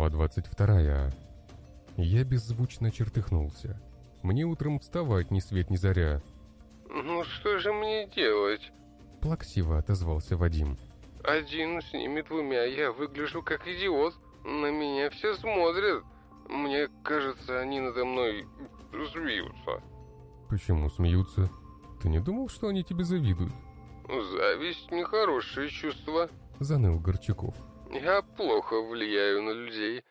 Глава 22. Я беззвучно чертыхнулся. Мне утром вставать ни свет ни заря. «Ну что же мне делать?» Плаксиво отозвался Вадим. «Один с ними двумя я выгляжу как идиот. На меня все смотрят. Мне кажется, они надо мной смеются». «Почему смеются? Ты не думал, что они тебе завидуют?» «Зависть — нехорошее чувство», — заныл Горчаков. «Я плохо влияю на людей,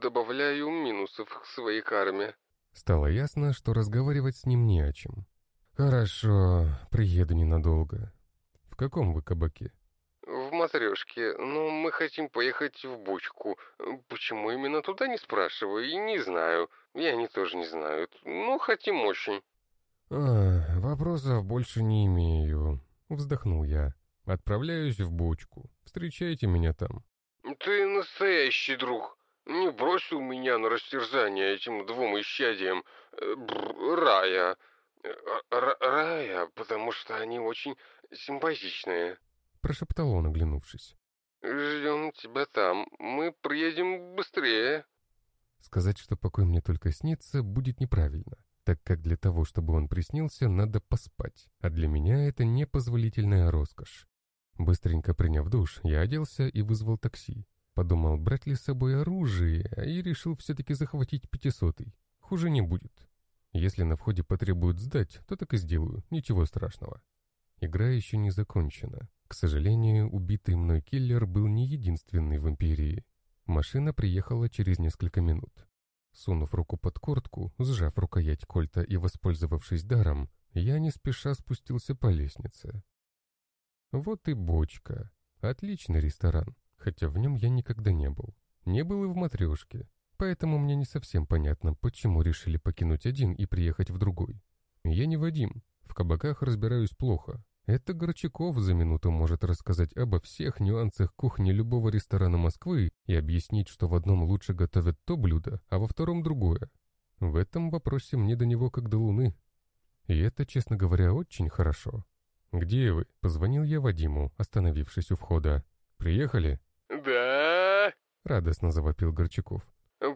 добавляю минусов к своей карме». Стало ясно, что разговаривать с ним не о чем. «Хорошо, приеду ненадолго. В каком вы кабаке?» «В матрешке, но мы хотим поехать в Бучку. Почему именно туда, не спрашиваю и не знаю. И они тоже не знают. Ну, хотим очень». «А, вопросов больше не имею», — вздохнул я. «Отправляюсь в Бучку. Встречайте меня там». «Ты настоящий друг. Не бросил меня на растерзание этим двум исчадиям. Э, Бр, рая. Э, Р рая, потому что они очень симпатичные». Прошептал он, оглянувшись. «Ждем тебя там. Мы приедем быстрее». Сказать, что покой мне только снится, будет неправильно, так как для того, чтобы он приснился, надо поспать, а для меня это непозволительная роскошь. Быстренько приняв душ, я оделся и вызвал такси. Подумал, брать ли с собой оружие, и решил все-таки захватить пятисотый. Хуже не будет. Если на входе потребуют сдать, то так и сделаю, ничего страшного. Игра еще не закончена. К сожалению, убитый мной киллер был не единственный в Империи. Машина приехала через несколько минут. Сунув руку под куртку, сжав рукоять кольта и воспользовавшись даром, я не спеша спустился по лестнице. Вот и бочка. Отличный ресторан, хотя в нем я никогда не был. Не был и в матрешке, поэтому мне не совсем понятно, почему решили покинуть один и приехать в другой. Я не Вадим, в кабаках разбираюсь плохо. Это Горчаков за минуту может рассказать обо всех нюансах кухни любого ресторана Москвы и объяснить, что в одном лучше готовят то блюдо, а во втором другое. В этом вопросе мне до него как до луны. И это, честно говоря, очень хорошо. «Где вы?» — позвонил я Вадиму, остановившись у входа. «Приехали?» «Да!» — радостно завопил Горчаков.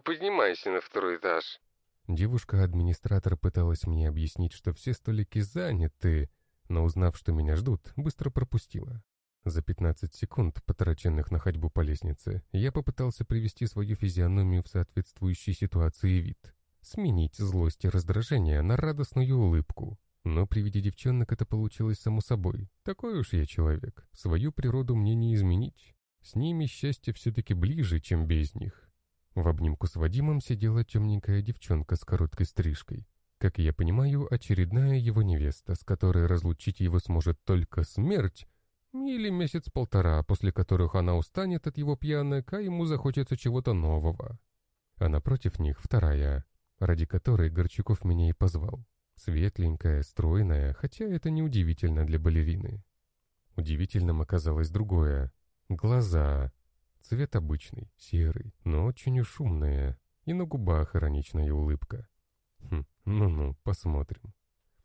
«Поднимайся на второй этаж». Девушка-администратор пыталась мне объяснить, что все столики заняты, но узнав, что меня ждут, быстро пропустила. За 15 секунд, потраченных на ходьбу по лестнице, я попытался привести свою физиономию в соответствующей ситуации вид. Сменить злость и раздражение на радостную улыбку. Но при виде девчонок это получилось само собой. Такой уж я человек. Свою природу мне не изменить. С ними счастье все-таки ближе, чем без них. В обнимку с Вадимом сидела темненькая девчонка с короткой стрижкой. Как я понимаю, очередная его невеста, с которой разлучить его сможет только смерть, или месяц-полтора, после которых она устанет от его пьянок, а ему захочется чего-то нового. А напротив них вторая, ради которой Горчаков меня и позвал. Светленькая, стройная, хотя это неудивительно для балерины. Удивительным оказалось другое. Глаза. Цвет обычный, серый, но очень шумные. И на губах ироничная улыбка. Хм, ну-ну, посмотрим.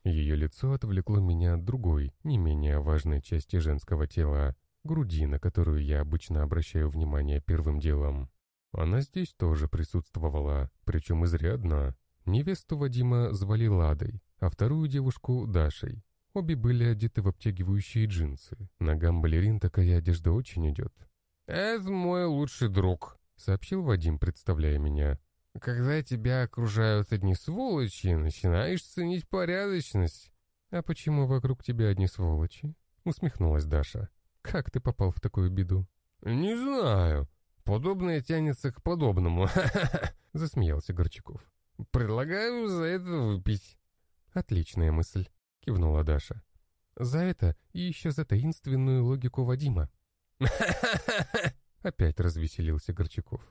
Ее лицо отвлекло меня от другой, не менее важной части женского тела, груди, на которую я обычно обращаю внимание первым делом. Она здесь тоже присутствовала, причем изрядно. Невесту Вадима звали Ладой, а вторую девушку — Дашей. Обе были одеты в обтягивающие джинсы. Ногам балерин такая одежда очень идет. «Это мой лучший друг», — сообщил Вадим, представляя меня. «Когда тебя окружают одни сволочи, начинаешь ценить порядочность». «А почему вокруг тебя одни сволочи?» — усмехнулась Даша. «Как ты попал в такую беду?» «Не знаю. Подобное тянется к подобному», — засмеялся Горчаков. «Предлагаю за это выпить». «Отличная мысль», — кивнула Даша. «За это и еще за таинственную логику Вадима». Опять развеселился Горчаков.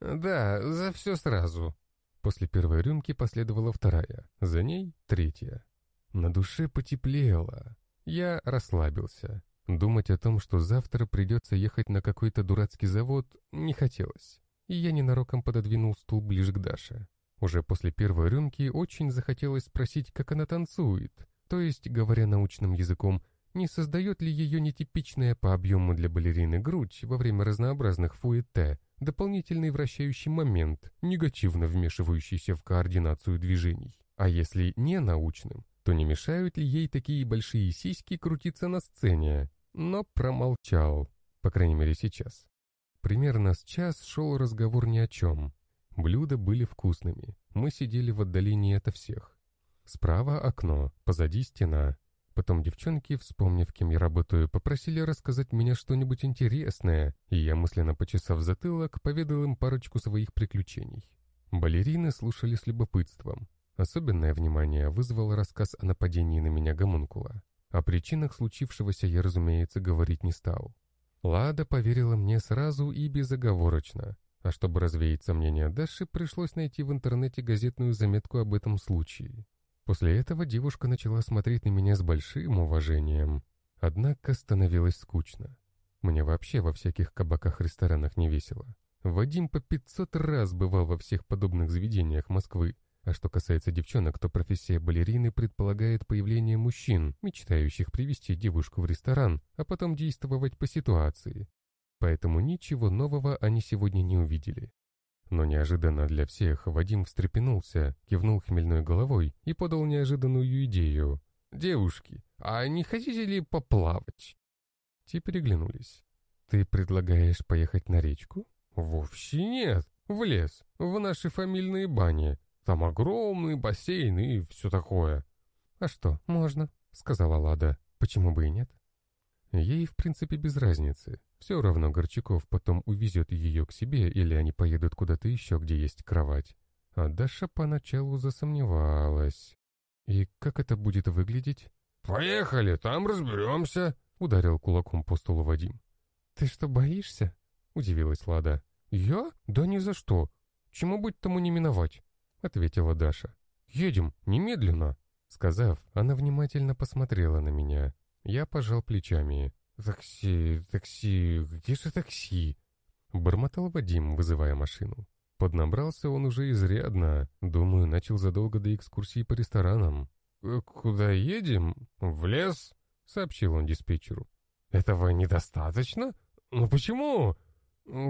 «Да, за все сразу». После первой рюмки последовала вторая, за ней третья. На душе потеплело. Я расслабился. Думать о том, что завтра придется ехать на какой-то дурацкий завод, не хотелось. И я ненароком пододвинул стул ближе к Даше. Уже после первой рюмки очень захотелось спросить, как она танцует. То есть, говоря научным языком, Не создает ли ее нетипичная по объему для балерины грудь во время разнообразных фуэте дополнительный вращающий момент, негативно вмешивающийся в координацию движений? А если не научным, то не мешают ли ей такие большие сиськи крутиться на сцене? Но промолчал, по крайней мере сейчас. Примерно с час шел разговор ни о чем. Блюда были вкусными, мы сидели в отдалении от всех. Справа окно, позади стена. Потом девчонки, вспомнив, кем я работаю, попросили рассказать мне что-нибудь интересное, и я, мысленно почесав затылок, поведал им парочку своих приключений. Балерины слушали с любопытством. Особенное внимание вызвал рассказ о нападении на меня гомункула. О причинах случившегося я, разумеется, говорить не стал. Лада поверила мне сразу и безоговорочно, а чтобы развеять сомнения Даши, пришлось найти в интернете газетную заметку об этом случае. После этого девушка начала смотреть на меня с большим уважением. Однако становилось скучно. Мне вообще во всяких кабаках-ресторанах не весело. Вадим по 500 раз бывал во всех подобных заведениях Москвы, а что касается девчонок, то профессия балерины предполагает появление мужчин, мечтающих привести девушку в ресторан, а потом действовать по ситуации. Поэтому ничего нового они сегодня не увидели. Но неожиданно для всех Вадим встрепенулся, кивнул хмельной головой и подал неожиданную идею. «Девушки, а не хотите ли поплавать?» Те переглянулись. «Ты предлагаешь поехать на речку?» «Вовсе нет, в лес, в наши фамильные бани. Там огромный бассейн и все такое». «А что, можно», — сказала Лада. «Почему бы и нет?» Ей, в принципе, без разницы. Все равно Горчаков потом увезет ее к себе или они поедут куда-то еще, где есть кровать. А Даша поначалу засомневалась. «И как это будет выглядеть?» «Поехали, там разберемся», — ударил кулаком по столу Вадим. «Ты что, боишься?» — удивилась Лада. «Я? Да ни за что. Чему быть тому не миновать?» — ответила Даша. «Едем, немедленно!» Сказав, она внимательно посмотрела на меня. Я пожал плечами. «Такси, такси, где же такси?» Бормотал Вадим, вызывая машину. Поднабрался он уже изрядно. Думаю, начал задолго до экскурсии по ресторанам. «Э, «Куда едем? В лес?» — сообщил он диспетчеру. «Этого недостаточно? Ну почему?»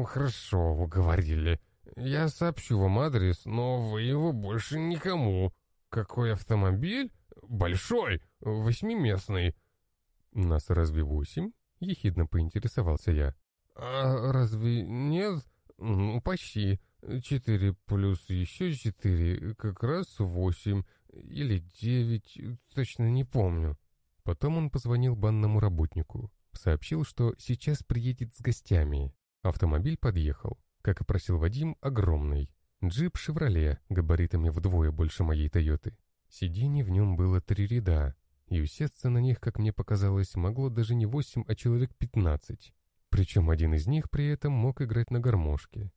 «Хорошо, уговорили. Я сообщу вам адрес, но вы его больше никому. Какой автомобиль? Большой, восьмиместный». «Нас разве восемь?» — ехидно поинтересовался я. «А разве нет? Ну, почти. Четыре плюс еще четыре, как раз восемь. Или девять, точно не помню». Потом он позвонил банному работнику. Сообщил, что сейчас приедет с гостями. Автомобиль подъехал. Как и просил Вадим, огромный. Джип «Шевроле» габаритами вдвое больше моей «Тойоты». Сидений в нем было три ряда, и усесться на них, как мне показалось, могло даже не восемь, а человек пятнадцать. Причем один из них при этом мог играть на гармошке.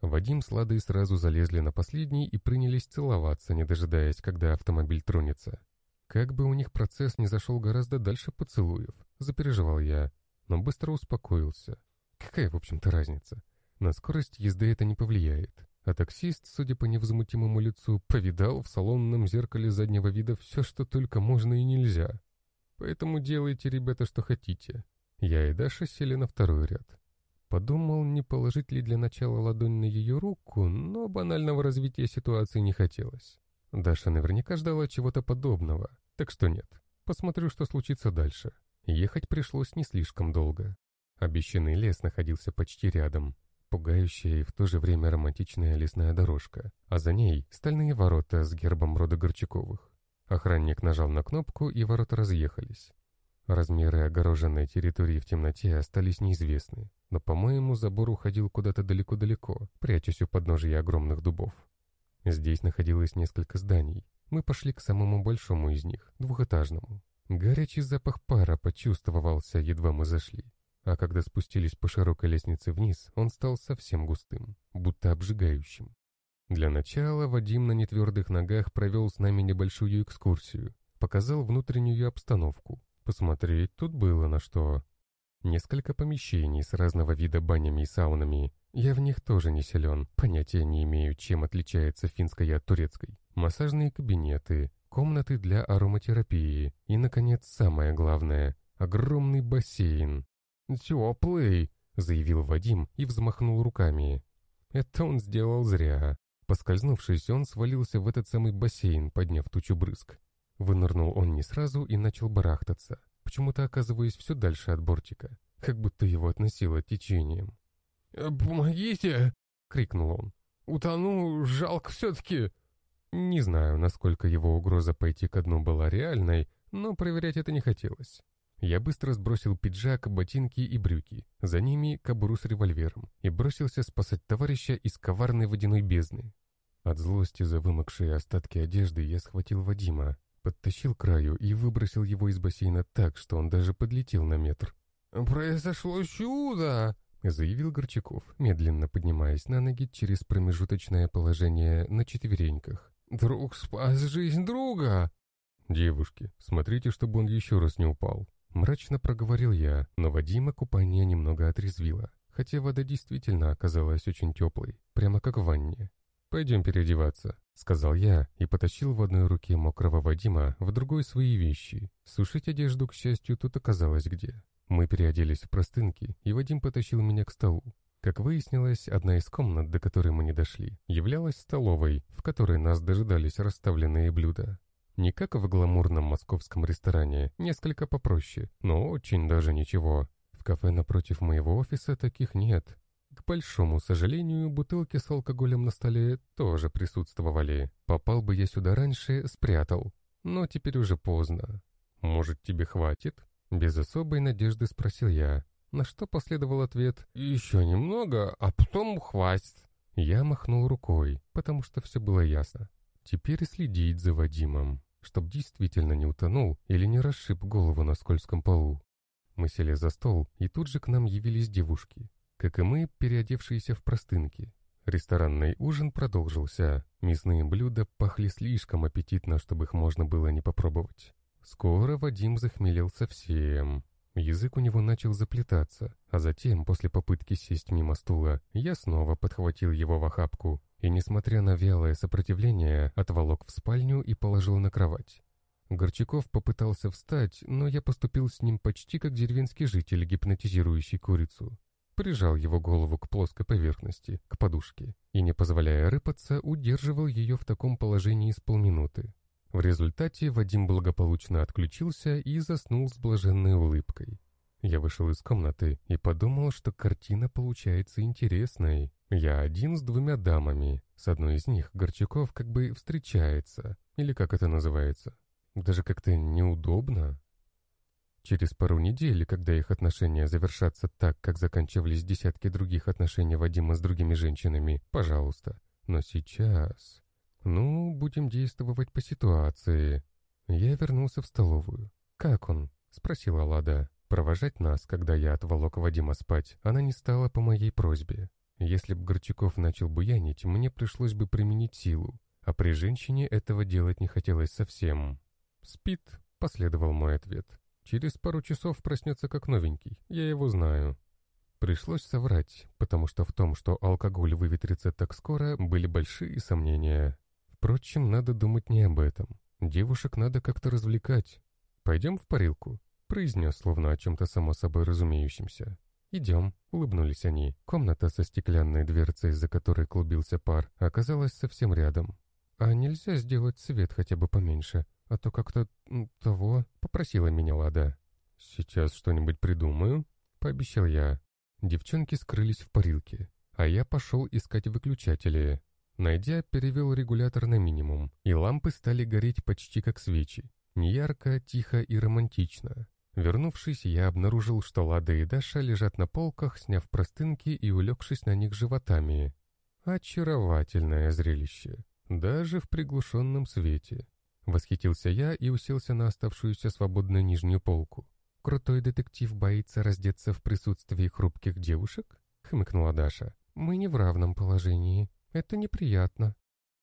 Вадим с Ладой сразу залезли на последний и принялись целоваться, не дожидаясь, когда автомобиль тронется. Как бы у них процесс не зашел гораздо дальше поцелуев, запереживал я, но быстро успокоился. Какая, в общем-то, разница? На скорость езды это не повлияет. А таксист, судя по невозмутимому лицу, повидал в салонном зеркале заднего вида все, что только можно и нельзя. Поэтому делайте, ребята, что хотите. Я и Даша сели на второй ряд. Подумал, не положить ли для начала ладонь на ее руку, но банального развития ситуации не хотелось. Даша наверняка ждала чего-то подобного, так что нет. Посмотрю, что случится дальше. Ехать пришлось не слишком долго. Обещанный лес находился почти рядом, пугающая и в то же время романтичная лесная дорожка, а за ней стальные ворота с гербом рода Горчаковых. Охранник нажал на кнопку, и ворота разъехались. Размеры огороженной территории в темноте остались неизвестны, но, по-моему, забор уходил куда-то далеко-далеко, прячась у подножия огромных дубов. Здесь находилось несколько зданий. Мы пошли к самому большому из них, двухэтажному. Горячий запах пара почувствовался, едва мы зашли а когда спустились по широкой лестнице вниз, он стал совсем густым, будто обжигающим. Для начала Вадим на нетвердых ногах провел с нами небольшую экскурсию, показал внутреннюю обстановку. Посмотреть тут было на что. Несколько помещений с разного вида банями и саунами. Я в них тоже не силен, понятия не имею, чем отличается финская от турецкой. Массажные кабинеты, комнаты для ароматерапии и, наконец, самое главное огромный бассейн. «Теплый!» — заявил Вадим и взмахнул руками. Это он сделал зря. Поскользнувшись, он свалился в этот самый бассейн, подняв тучу брызг. Вынырнул он не сразу и начал барахтаться, почему-то оказываясь все дальше от бортика, как будто его относило течением. «Э, «Помогите!» — крикнул он. «Утону, жалко все-таки!» Не знаю, насколько его угроза пойти ко дну была реальной, но проверять это не хотелось. Я быстро сбросил пиджак, ботинки и брюки, за ними кобуру с револьвером, и бросился спасать товарища из коварной водяной бездны. От злости за вымокшие остатки одежды я схватил Вадима, подтащил к краю и выбросил его из бассейна так, что он даже подлетел на метр. «Произошло чудо!» — заявил Горчаков, медленно поднимаясь на ноги через промежуточное положение на четвереньках. «Друг спас жизнь друга!» «Девушки, смотрите, чтобы он еще раз не упал!» Мрачно проговорил я, но Вадима купание немного отрезвило, хотя вода действительно оказалась очень теплой, прямо как в ванне. «Пойдем переодеваться», — сказал я и потащил в одной руке мокрого Вадима, в другой свои вещи. Сушить одежду, к счастью, тут оказалось где. Мы переоделись в простынки, и Вадим потащил меня к столу. Как выяснилось, одна из комнат, до которой мы не дошли, являлась столовой, в которой нас дожидались расставленные блюда. Не как в гламурном московском ресторане, несколько попроще, но очень даже ничего. В кафе напротив моего офиса таких нет. К большому сожалению, бутылки с алкоголем на столе тоже присутствовали. Попал бы я сюда раньше, спрятал. Но теперь уже поздно. Может, тебе хватит? Без особой надежды спросил я, на что последовал ответ «Еще немного, а потом хватит». Я махнул рукой, потому что все было ясно. Теперь следить за Вадимом, чтоб действительно не утонул или не расшиб голову на скользком полу. Мы сели за стол, и тут же к нам явились девушки, как и мы, переодевшиеся в простынки. Ресторанный ужин продолжился. Мясные блюда пахли слишком аппетитно, чтобы их можно было не попробовать. Скоро Вадим захмелел совсем. Язык у него начал заплетаться, а затем, после попытки сесть мимо стула, я снова подхватил его в охапку и, несмотря на вялое сопротивление, отволок в спальню и положил на кровать. Горчаков попытался встать, но я поступил с ним почти как деревенский житель, гипнотизирующий курицу. Прижал его голову к плоской поверхности, к подушке, и, не позволяя рыпаться, удерживал ее в таком положении с полминуты. В результате Вадим благополучно отключился и заснул с блаженной улыбкой. Я вышел из комнаты и подумал, что картина получается интересной. Я один с двумя дамами. С одной из них Горчаков как бы встречается. Или как это называется. Даже как-то неудобно. Через пару недель, когда их отношения завершатся так, как заканчивались десятки других отношений Вадима с другими женщинами, пожалуйста. Но сейчас... «Ну, будем действовать по ситуации». Я вернулся в столовую. «Как он?» — спросила Лада. Провожать нас, когда я отволок Вадима спать, она не стала по моей просьбе. Если б Горчаков начал буянить, мне пришлось бы применить силу, а при женщине этого делать не хотелось совсем. «Спит», — последовал мой ответ. «Через пару часов проснется как новенький, я его знаю». Пришлось соврать, потому что в том, что алкоголь выветрится так скоро, были большие сомнения. Впрочем, надо думать не об этом. Девушек надо как-то развлекать. «Пойдем в парилку», — произнес, словно о чем-то само собой разумеющемся. «Идем», — улыбнулись они. Комната со стеклянной дверцей, за которой клубился пар, оказалась совсем рядом. «А нельзя сделать свет хотя бы поменьше, а то как-то того», — попросила меня Лада. «Сейчас что-нибудь придумаю», — пообещал я. Девчонки скрылись в парилке, а я пошел искать выключатели. Найдя, перевел регулятор на минимум, и лампы стали гореть почти как свечи. Неярко, тихо и романтично. Вернувшись, я обнаружил, что Лада и Даша лежат на полках, сняв простынки и улегшись на них животами. Очаровательное зрелище, даже в приглушенном свете. Восхитился я и уселся на оставшуюся свободную нижнюю полку. «Крутой детектив боится раздеться в присутствии хрупких девушек?» — хмыкнула Даша. «Мы не в равном положении». Это неприятно».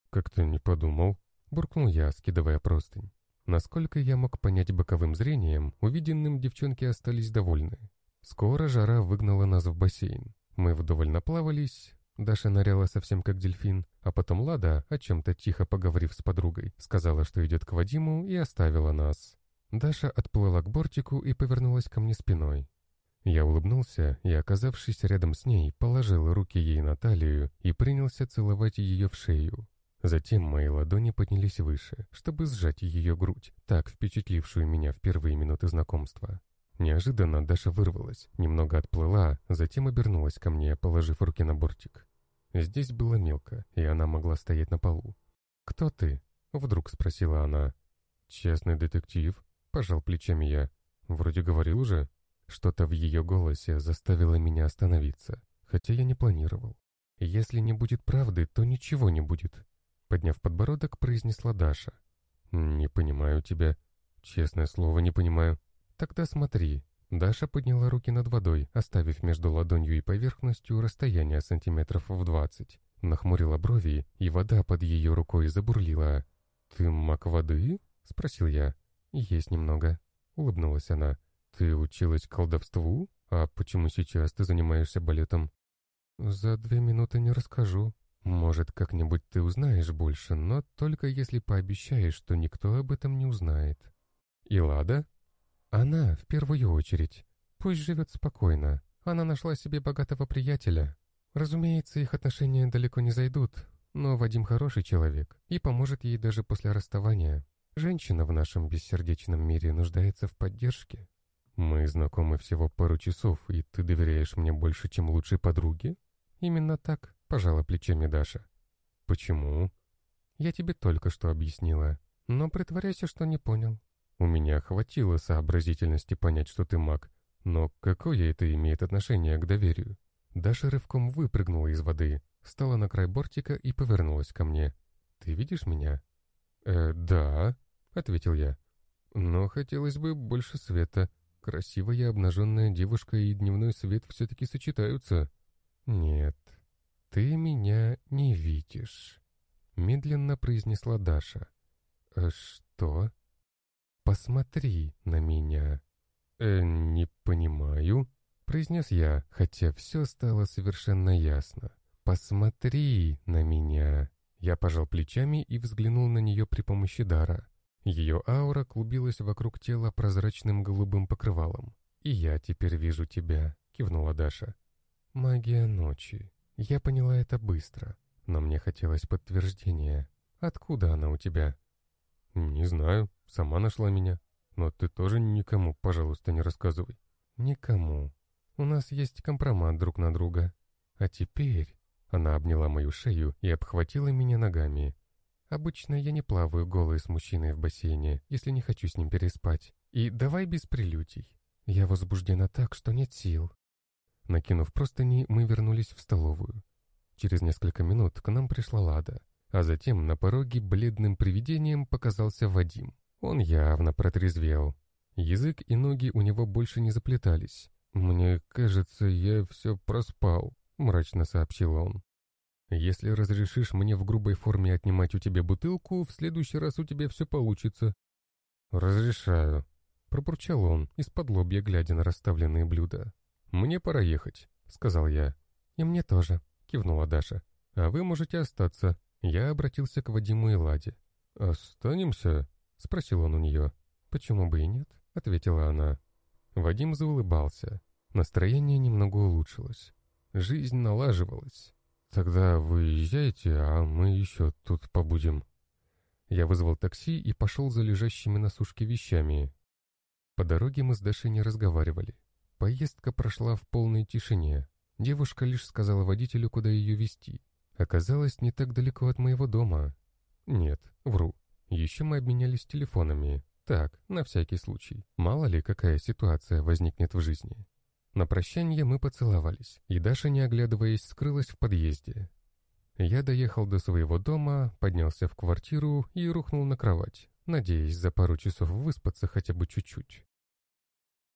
«Как-то не подумал», — буркнул я, скидывая простынь. Насколько я мог понять боковым зрением, увиденным девчонки остались довольны. Скоро жара выгнала нас в бассейн. Мы вдоволь наплавались, Даша ныряла совсем как дельфин, а потом Лада, о чем-то тихо поговорив с подругой, сказала, что идет к Вадиму и оставила нас. Даша отплыла к бортику и повернулась ко мне спиной. Я улыбнулся и, оказавшись рядом с ней, положил руки ей на талию и принялся целовать ее в шею. Затем мои ладони поднялись выше, чтобы сжать ее грудь, так впечатлившую меня в первые минуты знакомства. Неожиданно Даша вырвалась, немного отплыла, затем обернулась ко мне, положив руки на бортик. Здесь было мелко, и она могла стоять на полу. «Кто ты?» — вдруг спросила она. «Честный детектив», — пожал плечами я. «Вроде говорил уже». Что-то в ее голосе заставило меня остановиться, хотя я не планировал. «Если не будет правды, то ничего не будет», — подняв подбородок, произнесла Даша. «Не понимаю тебя. Честное слово, не понимаю». «Тогда смотри». Даша подняла руки над водой, оставив между ладонью и поверхностью расстояние сантиметров в двадцать. Нахмурила брови, и вода под ее рукой забурлила. «Ты маг воды?» — спросил я. «Есть немного», — улыбнулась она. «Ты училась колдовству? А почему сейчас ты занимаешься балетом?» «За две минуты не расскажу. Может, как-нибудь ты узнаешь больше, но только если пообещаешь, что никто об этом не узнает». «И Лада?» «Она, в первую очередь. Пусть живет спокойно. Она нашла себе богатого приятеля. Разумеется, их отношения далеко не зайдут, но Вадим хороший человек и поможет ей даже после расставания. Женщина в нашем бессердечном мире нуждается в поддержке. Мы знакомы всего пару часов, и ты доверяешь мне больше, чем лучшей подруге? Именно так, пожала плечами Даша. Почему? Я тебе только что объяснила, но притворяйся, что не понял. У меня хватило сообразительности понять, что ты маг, но какое это имеет отношение к доверию? Даша рывком выпрыгнула из воды, встала на край бортика и повернулась ко мне. «Ты видишь меня?» «Э, да», — ответил я. «Но хотелось бы больше света. Красивая обнаженная девушка и дневной свет все-таки сочетаются. Нет, ты меня не видишь, медленно произнесла Даша. А что? Посмотри на меня. Э, не понимаю, произнес я, хотя все стало совершенно ясно. Посмотри на меня. Я пожал плечами и взглянул на нее при помощи дара. Ее аура клубилась вокруг тела прозрачным голубым покрывалом. «И я теперь вижу тебя», — кивнула Даша. «Магия ночи. Я поняла это быстро, но мне хотелось подтверждения. Откуда она у тебя?» «Не знаю. Сама нашла меня. Но ты тоже никому, пожалуйста, не рассказывай». «Никому. У нас есть компромат друг на друга. А теперь...» Она обняла мою шею и обхватила меня ногами. Обычно я не плаваю голой с мужчиной в бассейне, если не хочу с ним переспать. И давай без прелюдий. Я возбуждена так, что нет сил. Накинув простыни, мы вернулись в столовую. Через несколько минут к нам пришла Лада, а затем на пороге бледным привидением показался Вадим. Он явно протрезвел. Язык и ноги у него больше не заплетались. «Мне кажется, я все проспал», — мрачно сообщил он. Если разрешишь мне в грубой форме отнимать у тебя бутылку, в следующий раз у тебя все получится». «Разрешаю», — пробурчал он, из-под лобья глядя на расставленные блюда. «Мне пора ехать», — сказал я. «И мне тоже», — кивнула Даша. «А вы можете остаться». Я обратился к Вадиму и Ладе. «Останемся?» — спросил он у нее. «Почему бы и нет?» — ответила она. Вадим заулыбался. Настроение немного улучшилось. Жизнь налаживалась. «Тогда вы езжайте, а мы еще тут побудем». Я вызвал такси и пошел за лежащими на сушке вещами. По дороге мы с Дашей не разговаривали. Поездка прошла в полной тишине. Девушка лишь сказала водителю, куда ее везти. Оказалось, не так далеко от моего дома. Нет, вру. Еще мы обменялись телефонами. Так, на всякий случай. Мало ли, какая ситуация возникнет в жизни. На прощание мы поцеловались, и Даша, не оглядываясь, скрылась в подъезде. Я доехал до своего дома, поднялся в квартиру и рухнул на кровать, надеясь за пару часов выспаться хотя бы чуть-чуть.